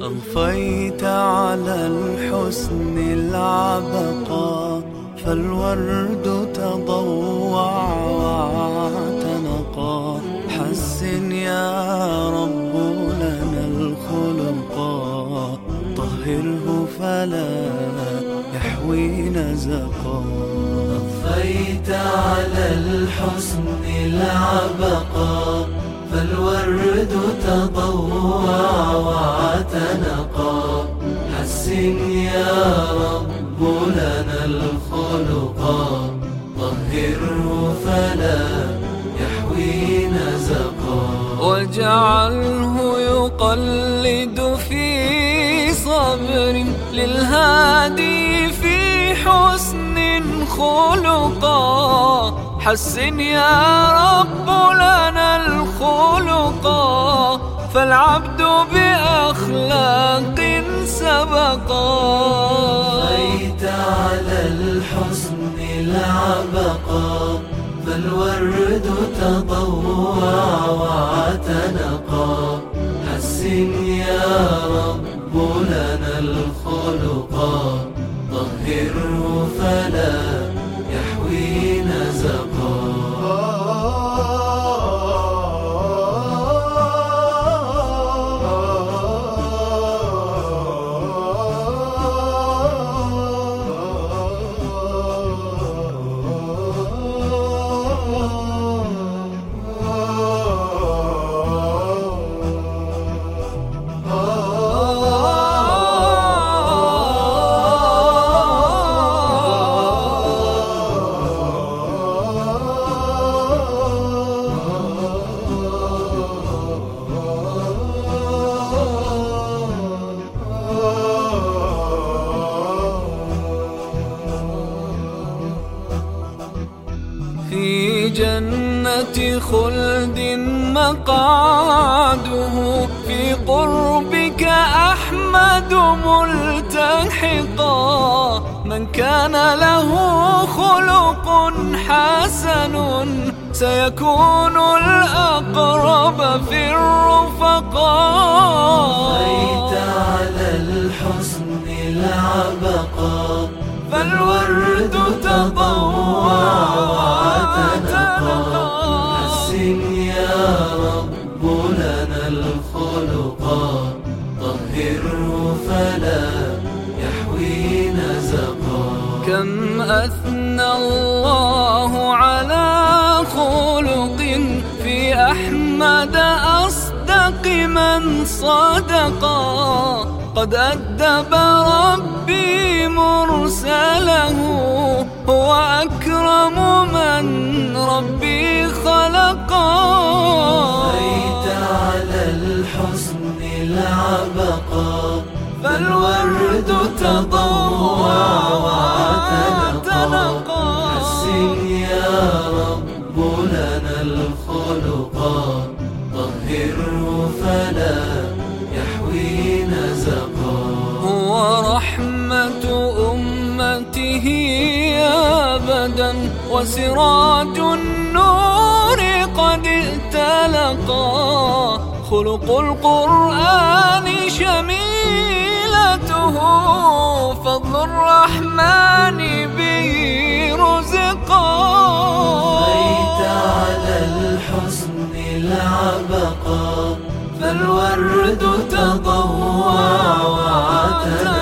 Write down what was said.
أضفيت على الحسن العبقى فالورد تضوع حسن يا رب لنا الخلقا طهره فلا يحوي نزقا. أضفيت على الحسن العبقا فالورد تضوع واعتنقا. حسن يا رب لنا الخلقا طهره فلا يحوي نزقا. واجعله يقلد في صبر للهادي في حسن خلقا حسن يا رب لنا الخلقا فالعبد بأخلاق سبقا بيت على الحسن العبقا فالورد تضوع واعتنقا حسن يا رب لنا الخلقا في جنة خلد مقعده في قربك أحمد ملتحقا. من كان له خلق حسن سيكون الأقرب في الرفقاء بيت على الحسن العبقا فالورد تضوع فلا يحوي نزقا كم أثنى الله على خلق في أحمد أصدق من صدقا قد أدب ربي مرسله هو أكرم من ربي خلقا بيت على الحسن العبقا فالورد تضوع واعتنقا حسن يا رب لنا الخلقا طهره فلا يحوي نزقا هو رحمة أمته أبدا وسراج النور قد ائتلقا خلق القرآن شميلته فضل الرحمن به رزقا بيت على الحسن العبقا فالورد تضوع واعتنقا